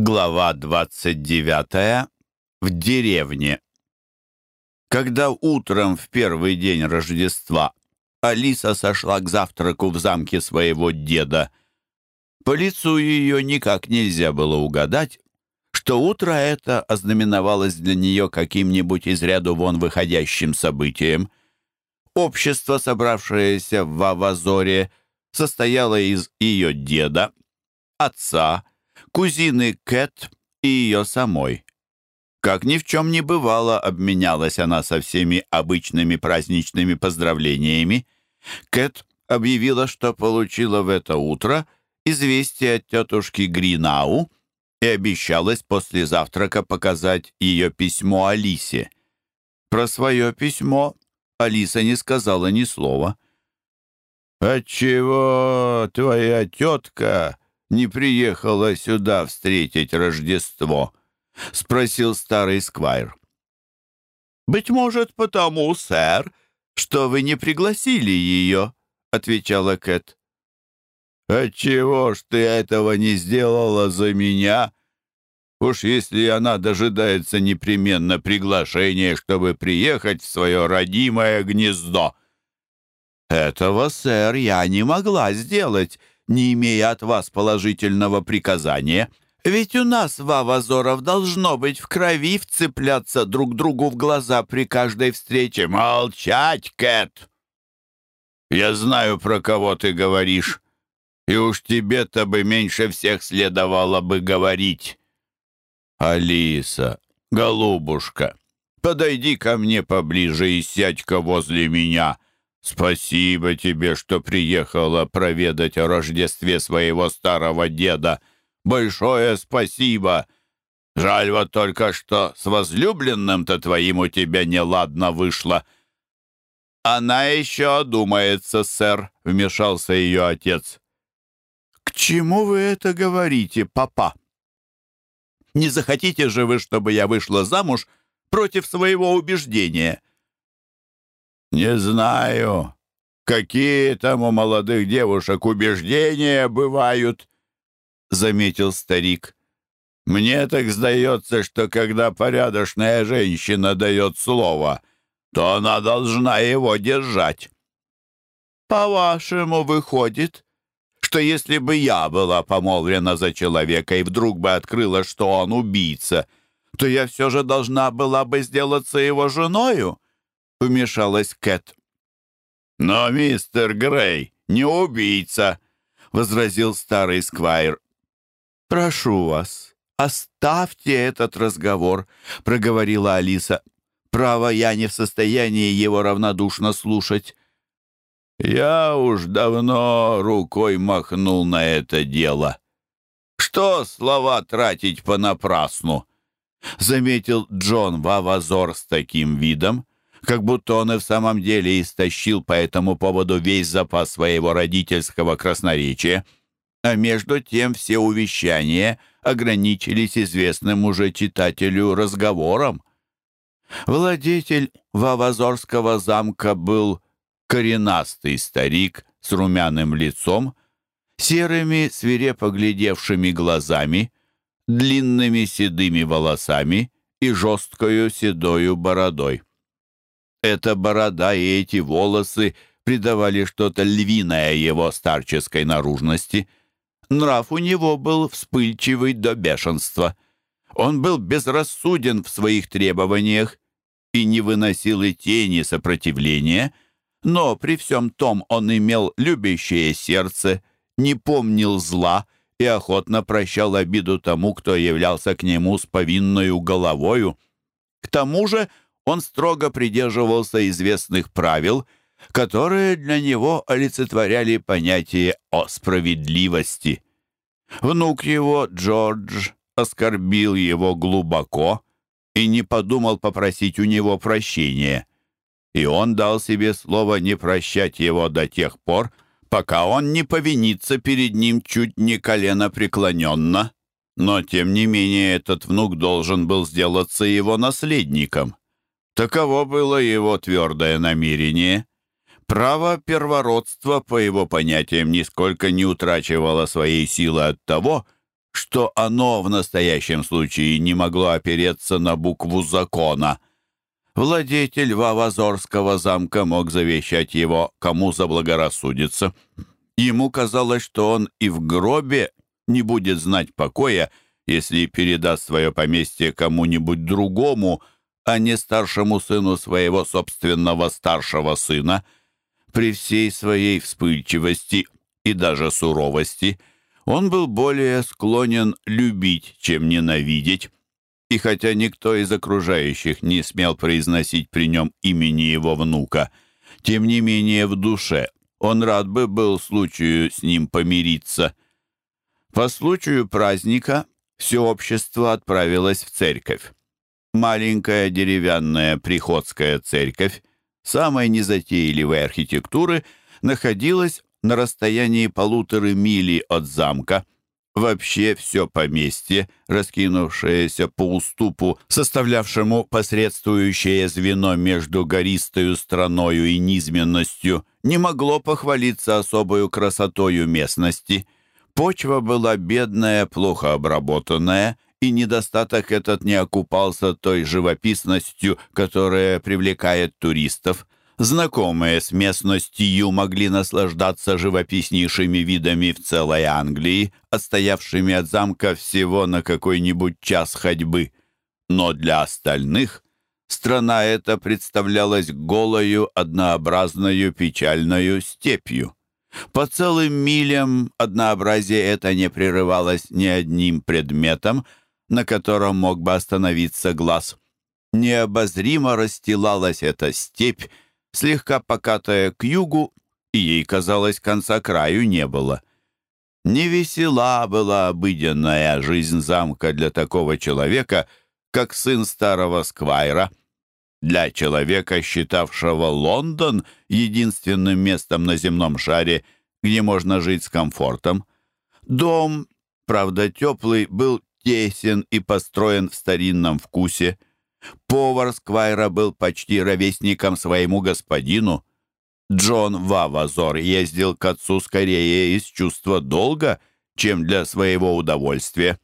Глава 29. В деревне. Когда утром в первый день Рождества Алиса сошла к завтраку в замке своего деда, по лицу ее никак нельзя было угадать, что утро это ознаменовалось для нее каким-нибудь из ряду вон выходящим событием. Общество, собравшееся кузины Кэт и ее самой. Как ни в чем не бывало, обменялась она со всеми обычными праздничными поздравлениями. Кэт объявила, что получила в это утро известие от тетушки Гринау и обещалась после завтрака показать ее письмо Алисе. Про свое письмо Алиса не сказала ни слова. «Отчего твоя тетка не приехала сюда встретить Рождество?» — спросил старый сквайр. «Быть может, потому, сэр, что вы не пригласили не имея от вас положительного приказания. Ведь у нас, Вавазоров, должно быть в крови вцепляться друг другу в глаза при каждой встрече. Молчать, Кэт! Я знаю, про кого ты говоришь, и уж тебе-то бы меньше всех следовало бы говорить. Алиса, голубушка, подойди ко мне поближе и сядь-ка возле меня — «Спасибо тебе, что приехала проведать о Рождестве своего старого деда. Большое спасибо! Жаль вот только, что с возлюбленным-то твоим у тебя неладно вышло». «Она еще одумается, сэр», — вмешался ее отец. «К чему вы это говорите, папа? Не захотите же вы, чтобы я вышла замуж против своего убеждения?» «Не знаю, какие там у молодых девушек убеждения бывают», — заметил старик. «Мне вмешалась Кэт. «Но, мистер Грей, не убийца!» — возразил старый сквайр. «Прошу вас, оставьте этот разговор», — проговорила Алиса. «Право, я не в состоянии его равнодушно слушать». «Я уж давно рукой махнул на это дело. Что слова тратить понапрасну?» — заметил Джон Вавазор с таким видом, — как будто он и в самом деле истощил по этому поводу весь запас своего родительского красноречия. А между тем все увещания ограничились известным уже читателю разговором. Владетель Вавазорского замка был коренастый старик с румяным лицом, серыми свирепо глядевшими глазами, длинными седыми волосами и жесткою седою бородой. Эта борода и эти волосы придавали что-то львиное его старческой наружности. Нрав у него был вспыльчивый до бешенства. Он был безрассуден в своих требованиях и не выносил и тени сопротивления, но при всем том он имел любящее сердце, не помнил зла и охотно прощал обиду тому, кто являлся к нему с повинною головою. К тому же он строго придерживался известных правил, которые для него олицетворяли понятие о справедливости. Внук его, Джордж, оскорбил его глубоко и не подумал попросить у него прощения. И он дал себе слово не прощать его до тех пор, пока он не повинится перед ним чуть не колено преклоненно. Но, тем не менее, этот внук должен был сделаться его наследником. Таково было его твердое намерение. Право первородства, по его понятиям, нисколько не утрачивало своей силы от того, что оно в настоящем случае не могло опереться на букву закона. Владетель Вавазорского замка мог завещать его, кому заблагорассудится. Ему казалось, что он и в гробе не будет знать покоя, если передаст свое поместье кому-нибудь другому – а не старшему сыну своего собственного старшего сына, при всей своей вспыльчивости и даже суровости он был более склонен любить, чем ненавидеть, и хотя никто из окружающих не смел произносить при нем имени его внука, тем не менее в душе он рад бы был случаю с ним помириться. По случаю праздника все общество отправилось в церковь маленькая деревянная приходская церковь самой незатейливой архитектуры находилась на расстоянии полуторы мили от замка. Вообще все поместье, раскинувшееся по уступу, составлявшему посредствующее звено между гористою страною и низменностью, не могло похвалиться особой красотою местности. Почва была бедная, плохо обработанная, и недостаток этот не окупался той живописностью, которая привлекает туристов. Знакомые с местностью могли наслаждаться живописнейшими видами в целой Англии, отстоявшими от замка всего на какой-нибудь час ходьбы. Но для остальных страна эта представлялась голою, однообразною, печальною степью. По целым милям однообразие это не прерывалось ни одним предметом — на котором мог бы остановиться глаз. Необозримо расстилалась эта степь, слегка покатая к югу, и ей, казалось, конца краю не было. Невесела была обыденная жизнь замка для такого человека, как сын старого сквайра. Для человека, считавшего Лондон единственным местом на земном шаре, где можно жить с комфортом. Дом, правда теплый, был тесен и построен в старинном вкусе. Повар Сквайра был почти ровесником своему господину. Джон Вавазор ездил к отцу скорее из чувства долга, чем для своего удовольствия.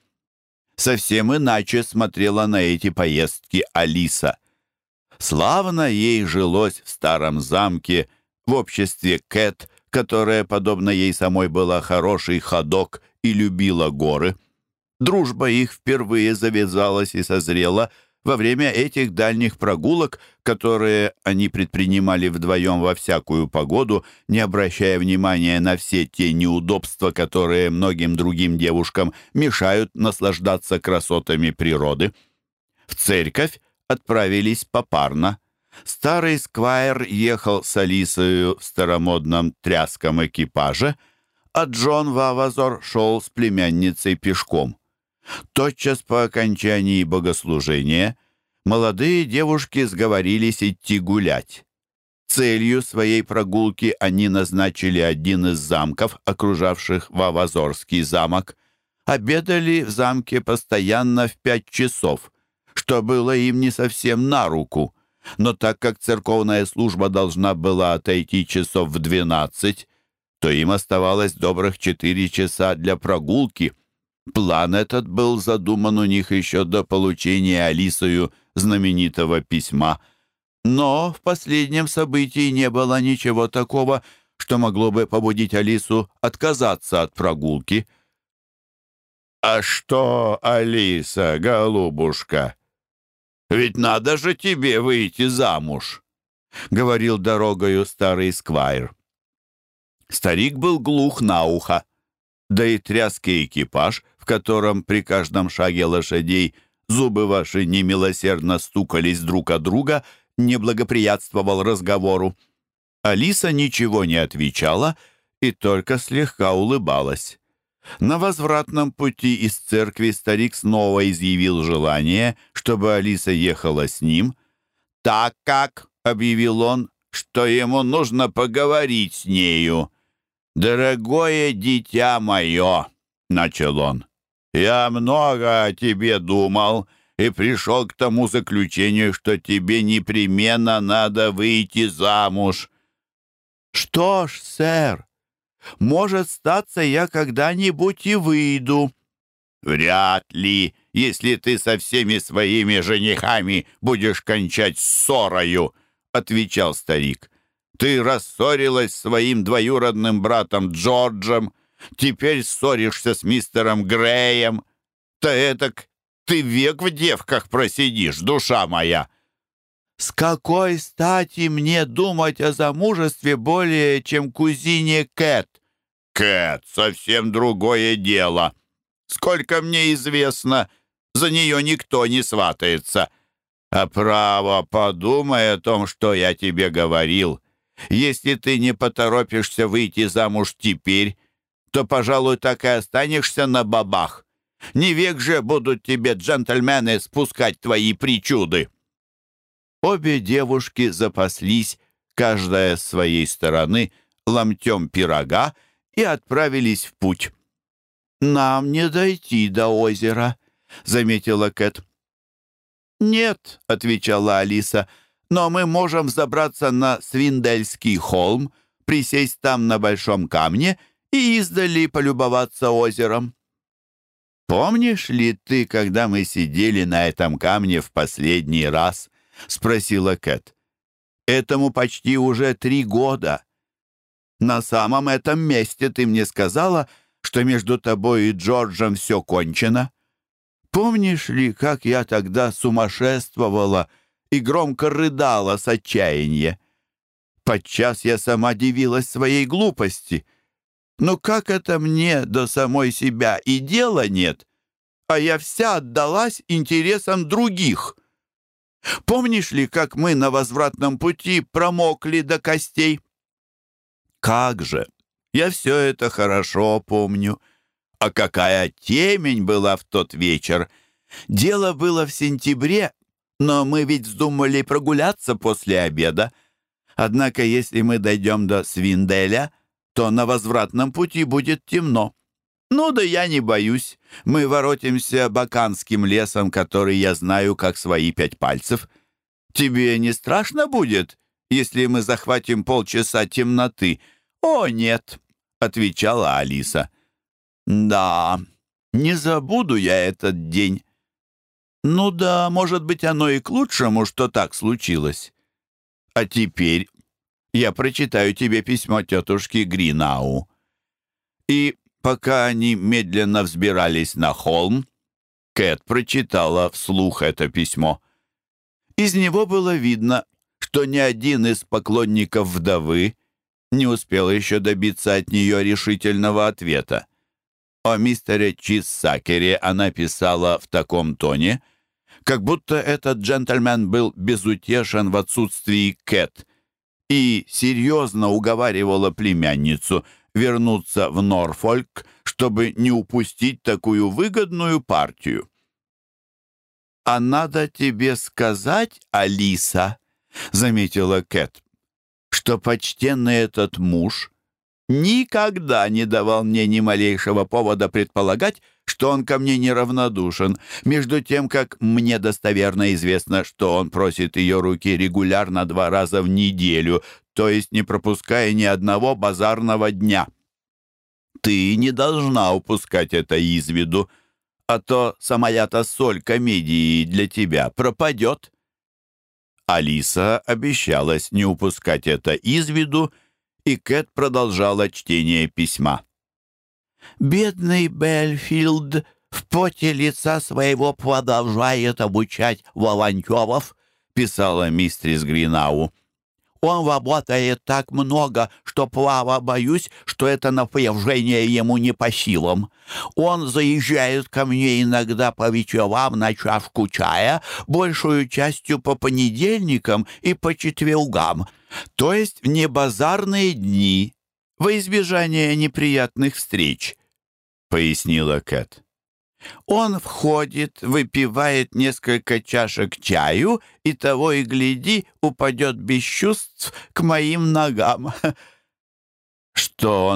Совсем иначе смотрела на эти поездки Алиса. Славно ей жилось в старом замке, в обществе Кэт, которая, подобно ей самой, была хороший ходок и любила горы — Дружба их впервые завязалась и созрела во время этих дальних прогулок, которые они предпринимали вдвоем во всякую погоду, не обращая внимания на все те неудобства, которые многим другим девушкам мешают наслаждаться красотами природы. В церковь отправились попарно. Старый сквайр ехал с Алисою в старомодном тряском экипаже, а Джон Вавазор шел с племянницей пешком. Тотчас по окончании богослужения молодые девушки сговорились идти гулять. Целью своей прогулки они назначили один из замков, окружавших Вавазорский замок. Обедали в замке постоянно в пять часов, что было им не совсем на руку. Но так как церковная служба должна была отойти часов в двенадцать, то им оставалось добрых четыре часа для прогулки — План этот был задуман у них еще до получения Алисою знаменитого письма. Но в последнем событии не было ничего такого, что могло бы побудить Алису отказаться от прогулки. «А что, Алиса, голубушка, ведь надо же тебе выйти замуж!» — говорил дорогою старый сквайр. Старик был глух на ухо, да и тряский экипаж, котором при каждом шаге лошадей зубы ваши немилосердно стукались друг о друга, не благоприятствовал разговору. Алиса ничего не отвечала и только слегка улыбалась. На возвратном пути из церкви старик снова изъявил желание, чтобы Алиса ехала с ним, так как, — объявил он, — что ему нужно поговорить с нею. «Дорогое дитя мое», — начал он, я много о тебе думал и пришел к тому заключению, что тебе непременно надо выйти замуж». «Что ж, сэр, может, статься я когда-нибудь и выйду». «Вряд ли, если ты со всеми своими женихами будешь кончать ссорою», — отвечал старик. «Ты рассорилась с своим двоюродным братом Джорджем, Теперь ссоришься с мистером Греем. Ты этак... Ты век в девках просидишь, душа моя!» «С какой стати мне думать о замужестве более, чем кузине Кэт?» «Кэт, совсем другое дело. Сколько мне известно, за нее никто не сватается. А право, подумай о том, что я тебе говорил. Если ты не поторопишься выйти замуж теперь, то, пожалуй, так и останешься на бабах. Не век же будут тебе джентльмены спускать твои причуды». Обе девушки запаслись, каждая с своей стороны, ломтем пирога и отправились в путь. «Нам не дойти до озера», — заметила Кэт. «Нет», — отвечала Алиса, — «но мы можем забраться на Свиндельский холм, присесть там на большом камне — и издали полюбоваться озером. «Помнишь ли ты, когда мы сидели на этом камне в последний раз?» — спросила Кэт. «Этому почти уже три года. На самом этом месте ты мне сказала, что между тобой и Джорджем все кончено. Помнишь ли, как я тогда сумасшествовала и громко рыдала с отчаяния? Подчас я сама дивилась своей глупости». Но как это мне до самой себя и дела нет? А я вся отдалась интересам других. Помнишь ли, как мы на возвратном пути промокли до костей? Как же! Я все это хорошо помню. А какая темень была в тот вечер! Дело было в сентябре, но мы ведь вздумали прогуляться после обеда. Однако, если мы дойдем до Свинделя, то на возвратном пути будет темно. Ну да я не боюсь. Мы воротимся баканским лесом, который я знаю как свои пять пальцев. Тебе не страшно будет, если мы захватим полчаса темноты? О, нет, — отвечала Алиса. Да, не забуду я этот день. Ну да, может быть, оно и к лучшему, что так случилось. А теперь я прочитаю тебе письмо тетушки Гринау». И пока они медленно взбирались на холм, Кэт прочитала вслух это письмо. Из него было видно, что ни один из поклонников вдовы не успел еще добиться от нее решительного ответа. О мистере Чиссакере она писала в таком тоне, как будто этот джентльмен был безутешен в отсутствии Кэт, и серьезно уговаривала племянницу вернуться в Норфольк, чтобы не упустить такую выгодную партию. «А надо тебе сказать, Алиса», — заметила Кэт, — «что почтенный этот муж — никогда не давал мне ни малейшего повода предполагать, что он ко мне неравнодушен, между тем, как мне достоверно известно, что он просит ее руки регулярно два раза в неделю, то есть не пропуская ни одного базарного дня. Ты не должна упускать это из виду, а то самая-то соль комедии для и Кэт продолжала чтение письма. «Бедный Бельфилд в поте лица своего продолжает обучать волонтеров», писала мистрис Гринау. «Он работает так много, что плава боюсь, что это напряжение ему не по силам. Он заезжает ко мне иногда по вечерам на чашку чая, большую частью по понедельникам и по четвергам». то есть в небазарные дни, во избежание неприятных встреч, — пояснила Кэт. Он входит, выпивает несколько чашек чаю и того и гляди упадет без чувств к моим ногам. Что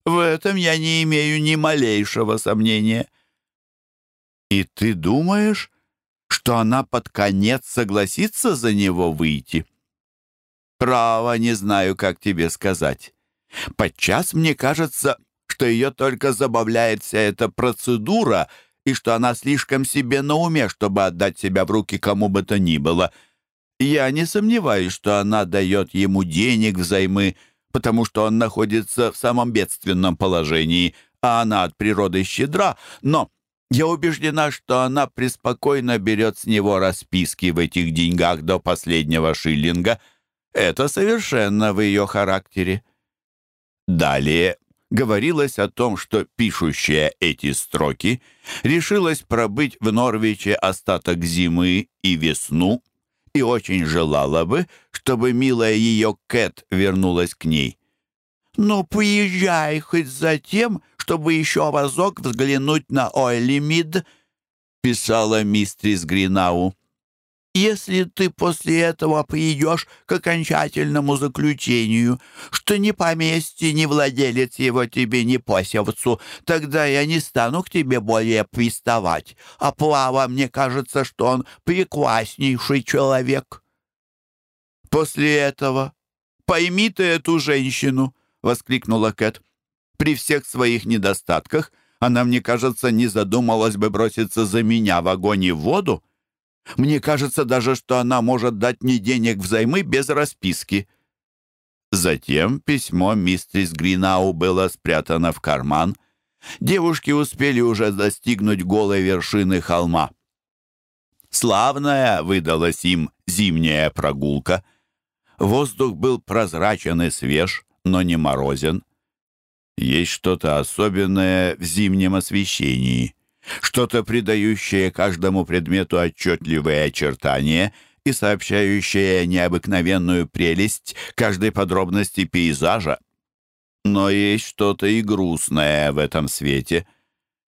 он большую часть этих вечеров проводит у ее ног и тоже повторяет ей предложение по два раза в неделю. В этом я не имею ни малейшего сомнения. И ты думаешь, что она под конец согласится за него выйти? Право, не знаю, как тебе сказать. Подчас потому что он находится в самом бедственном положении, а она от природы щедра, но я убеждена, что она преспокойно берет с него расписки в этих деньгах до последнего шиллинга. Это совершенно в ее характере. Далее говорилось о том, что пишущая эти строки решилась пробыть в Норвиче остаток зимы и весну и очень желала бы, чтобы милая ее Кэт вернулась к ней. «Ну, поезжай хоть за тем, чтобы еще разок взглянуть на Ойлимид», — писала мистрис Гринау. «Если ты после этого приедешь к окончательному заключению, что ни поместье, ни владелец его тебе не посевцу, тогда я не стану к тебе более приставать, а плава мне кажется, что он прекраснейший человек». «После этого пойми ты эту женщину», — воскликнула Кэт. «При всех своих недостатках она, мне кажется, не задумалась бы броситься за меня в огонь и в воду. Мне кажется даже, что она может дать мне денег взаймы без расписки». Затем письмо мистерис Гринау было спрятано в Воздух был прозрачен и свеж, но не морозен. Есть что-то особенное в зимнем освещении, что-то придающее каждому предмету отчетливые очертания и сообщающее необыкновенную прелесть каждой подробности пейзажа. Но есть что-то и грустное в этом свете.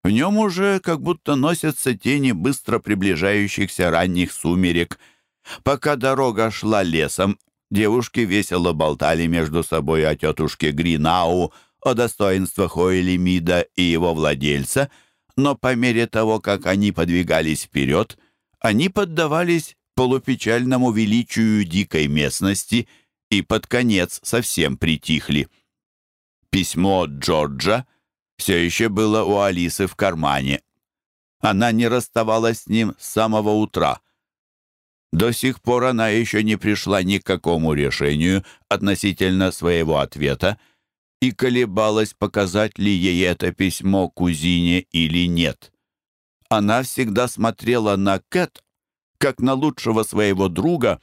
В нем уже как будто носятся тени быстро приближающихся ранних сумерек. Пока дорога шла лесом, Девушки весело болтали между собой о тетушке Гринау, о достоинствах Хойлемида и его владельца, но по мере того, как они подвигались вперед, они поддавались полупечальному величию дикой местности и под конец совсем притихли. Письмо Джорджа все еще было у Алисы в кармане. Она не расставалась с ним с самого утра — до сих пор она еще не пришла ни к какому решению относительно своего ответа и колебалась, показать ли ей это письмо кузине или нет. Она всегда смотрела на Кэт как на лучшего своего друга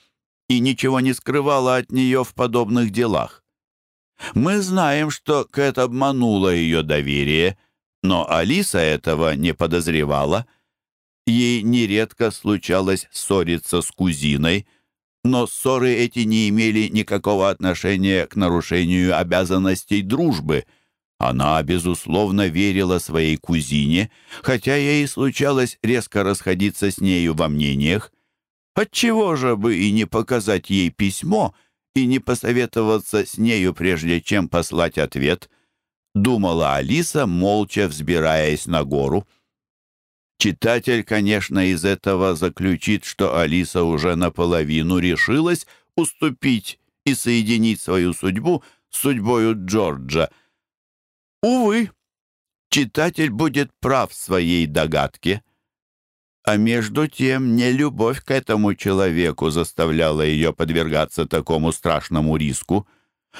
и ничего не скрывала от нее в подобных делах. Мы знаем, что Кэт обманула ее доверие, но Алиса этого не подозревала — Ей нередко случалось ссориться с кузиной, но ссоры эти не имели никакого отношения к нарушению обязанностей дружбы. Она, безусловно, верила своей кузине, хотя ей случалось резко расходиться с нею во мнениях. Отчего же бы и не показать ей письмо и не посоветоваться с нею, прежде чем послать ответ? Думала Алиса, молча взбираясь на гору. Читатель, конечно, из этого заключит, что Алиса уже наполовину решилась уступить и соединить свою судьбу с судьбою Джорджа. Увы, читатель будет прав в своей догадке. А между тем, не любовь к этому человеку заставляла ее подвергаться такому страшному риску.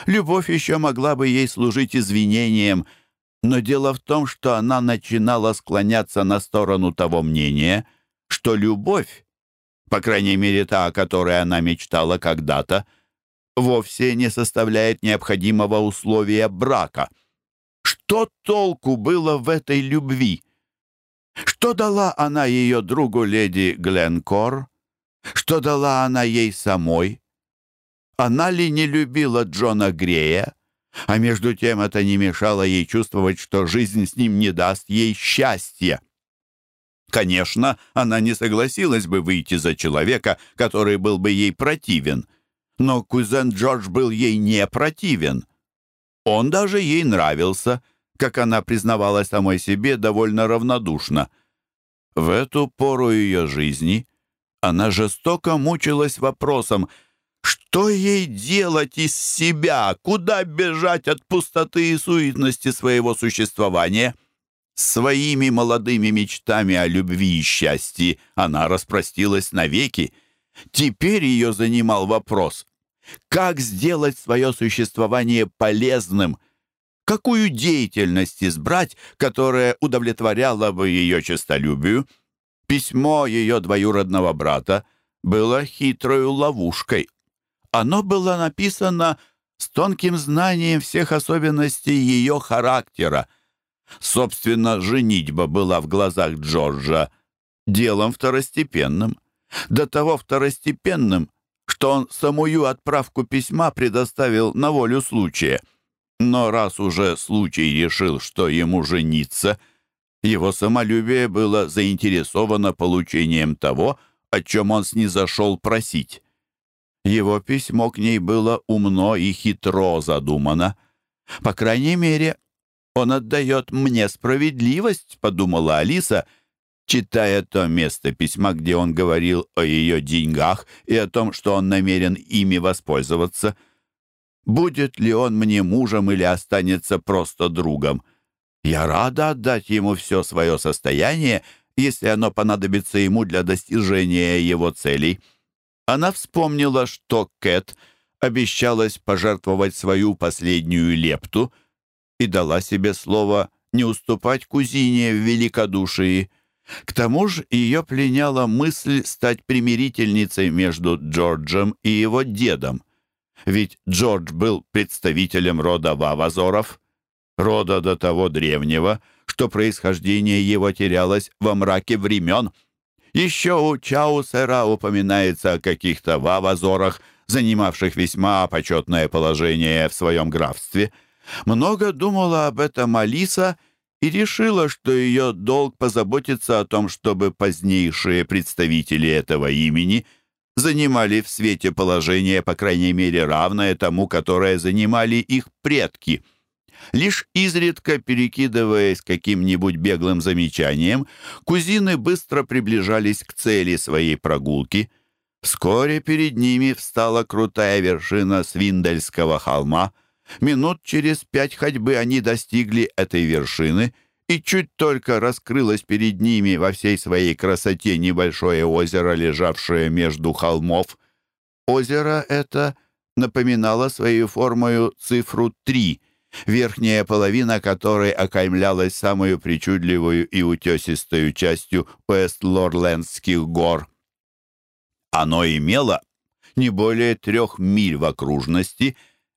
Любовь еще могла бы ей служить извинением – но дело в том, что она начинала склоняться на сторону того мнения, что любовь, по крайней мере та, о которой она мечтала когда-то, вовсе не составляет необходимого условия брака. Что толку было в этой любви? Что дала она ее другу леди Гленкор? Что дала она ей самой? Она ли не любила Джона Грея? А между тем это не мешало ей чувствовать, что жизнь с ним не даст ей счастья. Конечно, она не согласилась бы выйти за человека, который был бы ей противен. Но кузен Джордж был ей не противен. Он даже ей нравился, как она признавалась самой себе довольно равнодушно. В эту пору ее жизни она жестоко мучилась вопросом, Что ей делать из себя? Куда бежать от пустоты и суетности своего существования? Своими молодыми мечтами о любви и счастье она распростилась навеки. Теперь ее занимал вопрос, как Оно было написано с тонким знанием всех особенностей ее характера. Собственно, женитьба была в глазах Джорджа делом второстепенным. До того второстепенным, что он самую отправку письма предоставил на волю случая. Но раз уже случай решил, что ему жениться, его самолюбие было заинтересовано получением того, о чем он снизошел просить. Его письмо к ней было умно и хитро задумано. По крайней мере, он отдает мне справедливость, подумала Алиса, читая то место письма, где он говорил о ее деньгах и о том, что он намерен ими воспользоваться. Будет ли он мне мужем или останется просто другом? Я рада отдать ему все свое состояние, если оно понадобится ему для достижения его целей. Она вспомнила, что Кэт обещалась пожертвовать свою последнюю лепту и дала себе слово не уступать кузине в великодушии. К тому же ее пленяла мысль стать примирительницей между Джорджем и его дедом. Ведь Джордж был представителем рода Вавазоров, рода до того древнего, что происхождение его терялось во мраке времен — еще у Чаусера упоминается о каких-то вавазорах, занимавших весьма почетное положение в своем графстве. Много думала об этом Алиса и решила, что ее долг позаботиться о том, чтобы позднейшие представители этого имени занимали в свете положение, по крайней мере, равное тому, которое занимали их предки — лишь изредка перекидываясь каким-нибудь беглым замечанием, кузины быстро приближались к цели своей прогулки. Вскоре перед ними встала крутая вершина Свиндельского холма. Минут через пять ходьбы они достигли этой вершины, и чуть только раскрылось перед ними во всей своей красоте небольшое озеро, лежавшее между холмов. Озеро это — напоминало своей формою цифру три верхняя половина которой окаймлялась самую причудливую и утесистую частью Уэст-Лорлендских гор. Оно имело не более трех миль в окружности,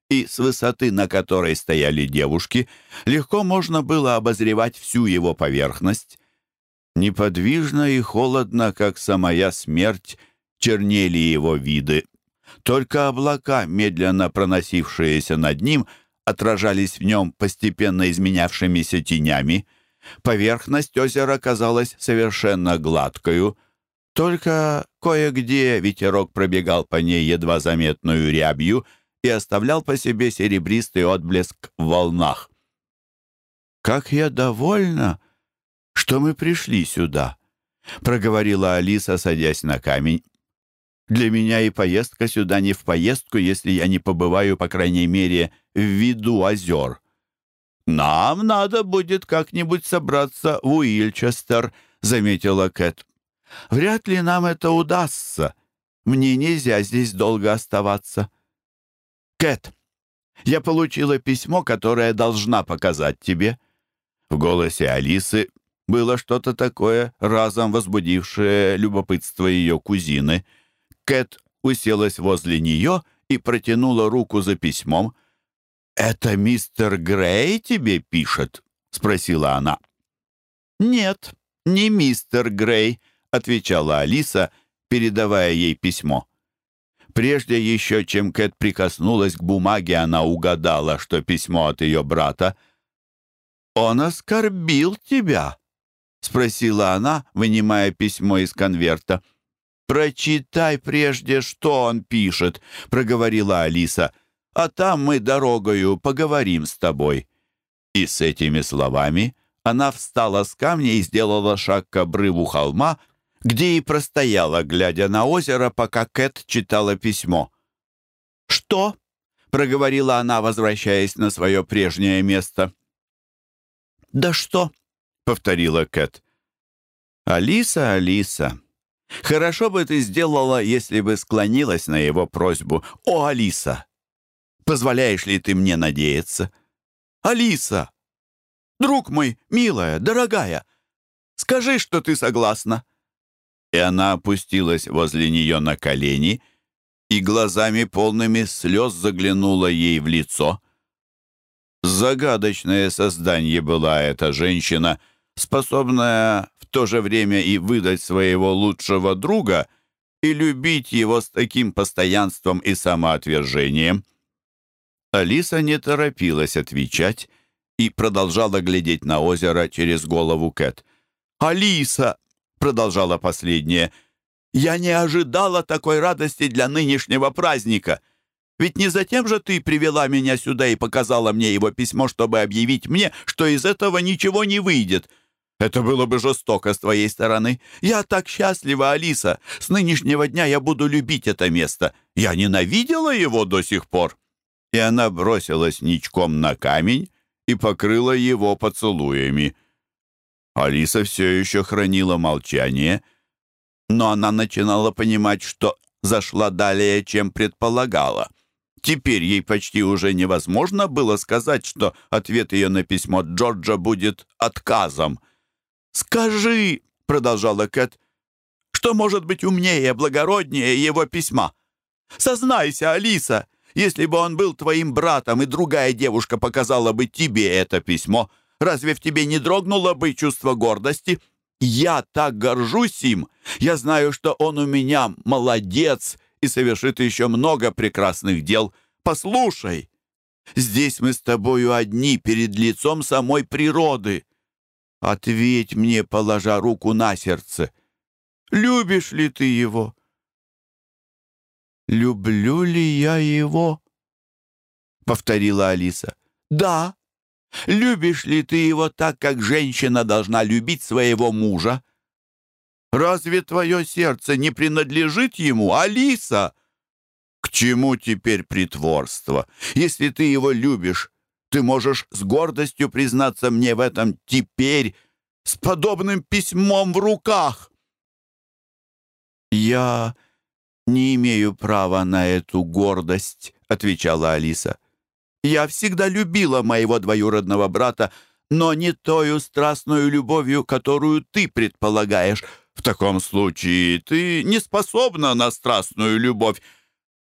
и с высоты, на которой стояли девушки, легко можно было обозревать всю его поверхность. Неподвижно и холодно, как самая смерть, чернели его виды. Только облака, медленно проносившиеся над ним, — отражались в нем постепенно изменявшимися тенями. Поверхность озера казалась совершенно гладкою, только кое-где ветерок пробегал по ней едва заметную рябью и оставлял по себе серебристый отблеск в волнах. «Как я довольна, что мы пришли сюда!» — проговорила Алиса, садясь на камень Для меня и поездка сюда не в поездку, если я не побываю, по крайней мере, в виду озер. «Нам надо будет как-нибудь собраться в Уильчестер», — заметила Кэт. «Вряд ли нам это удастся. Мне нельзя здесь долго оставаться». «Кэт, я получила письмо, которое должна показать тебе». В голосе Алисы было что-то Кэт уселась возле нее и протянула руку за письмом. «Это мистер Грей тебе пишет?» — спросила она. «Нет, не мистер Грей», — отвечала Алиса, передавая ей письмо. Прежде еще, чем Кэт прикоснулась к бумаге, она угадала, что письмо от ее брата. «Он оскорбил тебя?» — спросила она, вынимая письмо из конверта. — «Прочитай прежде, что он пишет», — проговорила Алиса. «А там мы дорогою поговорим с тобой». И с этими словами она встала с камня и сделала шаг к обрыву холма, где и простояла, глядя на озеро, пока Кэт читала письмо. «Что?» — проговорила она, возвращаясь на свое прежнее место. «Да что?» — повторила Кэт. «Алиса, Алиса, хорошо бы ты сделала, если бы склонилась на его просьбу. О, Алиса! Позволяешь ли ты мне надеяться? Алиса! Друг мой, милая, дорогая, способная в то же время и выдать своего лучшего друга и любить его с таким постоянством и самоотвержением? Алиса не торопилась отвечать и продолжала глядеть на озеро через голову Кэт. «Алиса!» — продолжала последняя. «Я не ожидала такой радости для нынешнего праздника. Ведь не затем же ты привела меня сюда и показала мне его письмо, чтобы объявить мне, что из этого ничего не выйдет. Это было бы жестоко с твоей стороны. Я так счастлива, Алиса. С нынешнего дня я буду любить это место. Я ненавидела его до сих пор». И она бросилась ничком на камень и покрыла его поцелуями. Алиса все еще хранила молчание, но она начинала понимать, что зашла далее, чем предполагала. Теперь ей почти уже невозможно было сказать, что ответ ее на письмо Джорджа будет отказом. «Скажи!» — продолжала Кэт. «Что может быть умнее, благороднее его письма? Сознайся, Алиса, если бы он был твоим братом, и другая девушка показала бы тебе это письмо, разве в тебе не дрогнуло бы чувство гордости? Я так горжусь им! Я знаю, что он у меня молодец и совершит еще много прекрасных дел. Послушай!» Здесь мы с тобою одни перед лицом самой природы. Ответь мне, положа руку на сердце. Любишь ли ты его? «Люблю ли я его?» — повторила Алиса. «Да. Любишь ли ты его так, как женщина должна любить своего мужа? Разве твое сердце не принадлежит ему, Алиса?» «К чему теперь притворство? Ты можешь с гордостью признаться мне в этом теперь с подобным письмом в руках. Я не имею права на эту гордость, отвечала Алиса. Я всегда любила моего двоюродного брата, но не тою страстную любовью, которую ты предполагаешь. В таком случае ты не способна на страстную любовь.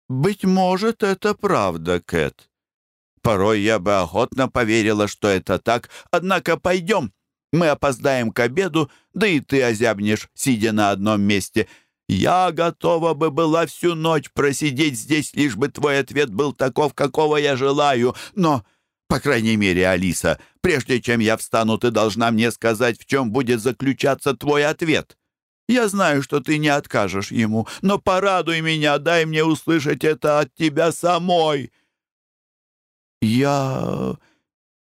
Быть может, это правда, Кэт. Порой я бы охотно поверила, что это так. Однако пойдем. Мы опоздаем к обеду, да и ты озябнешь, сидя на одном месте. Я готова бы была всю ночь просидеть здесь, лишь бы твой ответ был таков, какого я желаю. Но, по крайней мере, Алиса, прежде чем я встану, ты должна мне сказать, в чем будет заключаться твой ответ. Я знаю, что ты не откажешь ему, но порадуй меня, дай мне услышать это от тебя самой». Я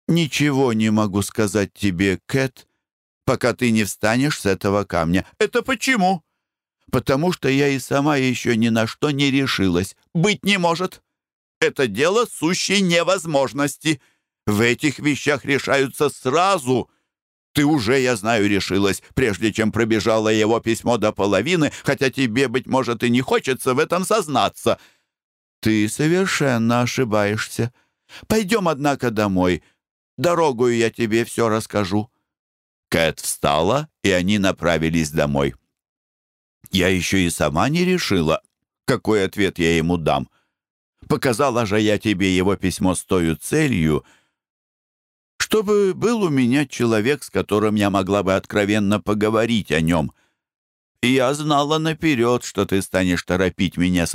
ничего не могу сказать тебе, Кэт, пока ты не встанешь с этого камня. Это почему? потому что я и сама еще ни на что не решилась. Быть не может. Это дело сущей невозможности. В этих вещах решаются сразу. Ты уже, я знаю, решилась, прежде чем пробежала его письмо до половины, хотя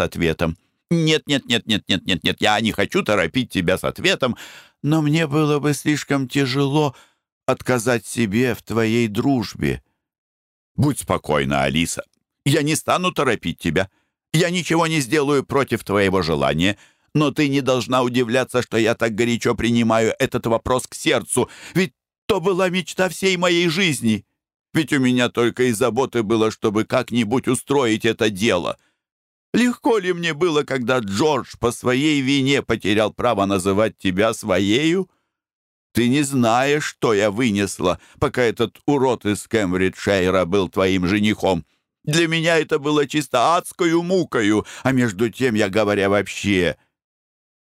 тебе, быть может, и «Нет, нет, нет, нет, нет, нет, нет, я не хочу торопить тебя с ответом, но мне было бы слишком тяжело отказать себе в твоей дружбе». «Будь спокойна, Алиса. Я не стану торопить тебя. Я ничего не сделаю против твоего желания». Но ты не должна удивляться, что я так горячо принимаю этот вопрос к сердцу, ведь то была мечта всей моей жизни. Ведь у меня только и заботы было, чтобы как-нибудь устроить это дело. Легко ли мне было, когда Джордж по своей вине потерял право называть тебя своею? Ты не знаешь, что я вынесла, пока этот урод из Кембриджшейра был твоим женихом. Для меня это было чисто адскою мукою, а между тем, я говоря вообще,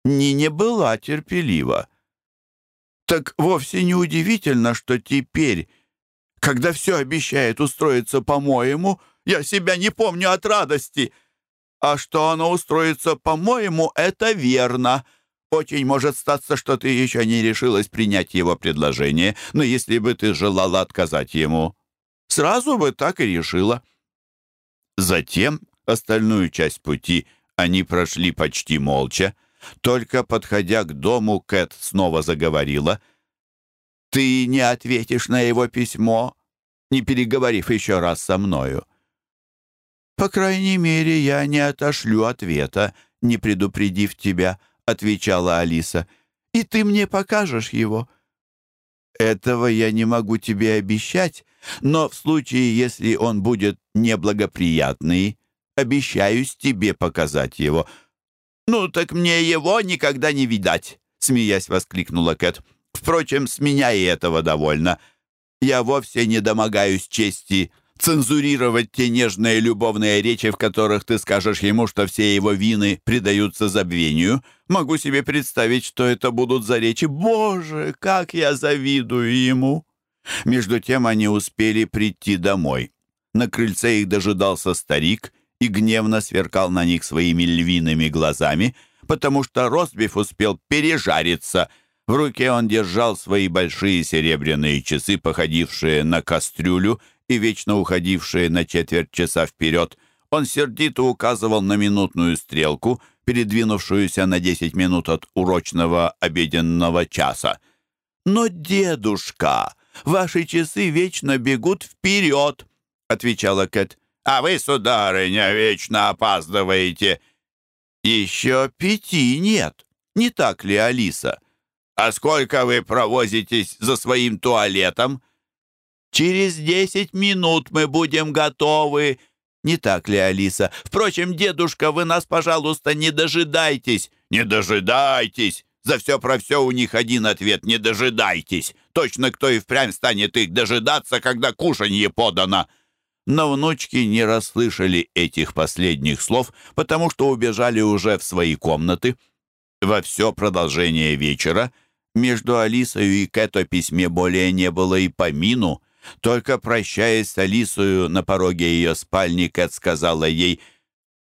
не не была терпелива. Так вовсе не удивительно, что теперь, когда все обещает устроиться по-моему, я себя не помню от радости. А что оно устроится по-моему, это верно. Очень может статься, что ты еще не решилась принять его предложение, но если бы ты желала отказать ему, сразу бы так и решила. Затем остальную часть пути они прошли почти молча. Только подходя к дому, Кэт снова заговорила. «Ты не ответишь на его письмо, не «По крайней мере, я не отошлю ответа, не предупредив тебя», — отвечала Алиса. «И ты мне покажешь его». «Этого я не могу тебе обещать, но в случае, если он будет неблагоприятный, обещаюсь тебе показать его». «Ну так мне его никогда не видать», — смеясь воскликнула Кэт. «Впрочем, с меня и этого довольно. Я вовсе не домогаюсь чести цензурировать те нежные любовные речи, в которых ты скажешь ему, что все его вины предаются забвению. Могу себе представить, что это будут за речи «Боже, как я завидую ему!» Между тем они успели прийти домой. На крыльце их дожидался старик и гневно сверкал на них своими львиными глазами, потому что Ростбиф успел пережариться — в руке он держал свои большие серебряные часы, походившие на кастрюлю, и вечно уходившие на четверть часа вперед, он сердито указывал на минутную стрелку, передвинувшуюся на 10 минут от урочного обеденного часа. «Но, дедушка, ваши часы вечно бегут вперед!» — отвечала Кэт. «А вы, сударыня, вечно опаздываете!» «Еще пяти нет, не так ли, Алиса?» «А сколько вы провозитесь за своим туалетом?» Через десять минут мы будем готовы. Не так ли, Алиса? Впрочем, дедушка, вы нас, пожалуйста, не дожидайтесь. Не дожидайтесь. За все про все у них один ответ. Не дожидайтесь. Точно кто и впрямь станет их дожидаться, когда кушанье подано. Но внучки не расслышали этих последних слов, потому что убежали уже в свои комнаты. Во все продолжение вечера между Алисой и Кэто письме более не было и помину — только прощаясь с Алисою на пороге ее спальни, Кэт сказала ей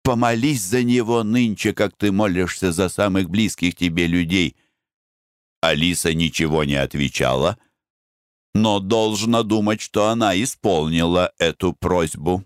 «Помолись за него нынче, как ты молишься за самых близких тебе людей». Алиса ничего не отвечала, но должна думать, что она исполнила эту просьбу.